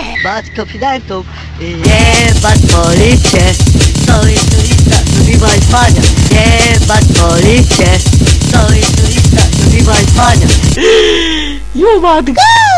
jebać konfidentów i jebać policję. Sorry jest turista, lubiła i spania. Jebać policję. To jest turista, lubiła i spania. You mad guy!